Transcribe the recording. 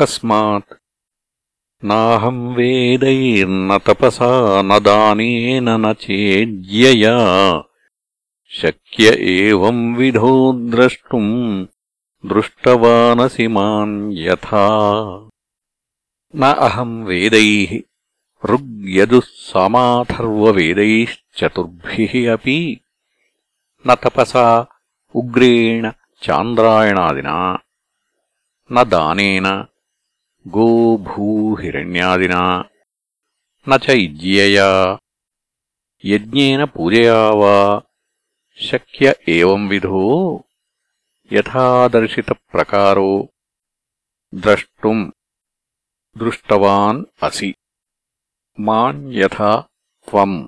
तस्मात् नाहम् वेदैर्न तपसा न दानेन न चेद्यया शक्य एवंविधो द्रष्टुम् दृष्टवानसि माम् यथा न अहम् वेदैः ऋग्यजुः सामाथर्ववेदैश्चतुर्भिः अपि न तपसा उग्रेण चान्द्रायणादिना न दानेन गोभूहिरण्यादिना न च इज्यया यज्ञेन पूजया वा शक्य एवंविधो यथादर्शितप्रकारो द्रष्टुम् दृष्टवान् असि माम् यथा त्वम्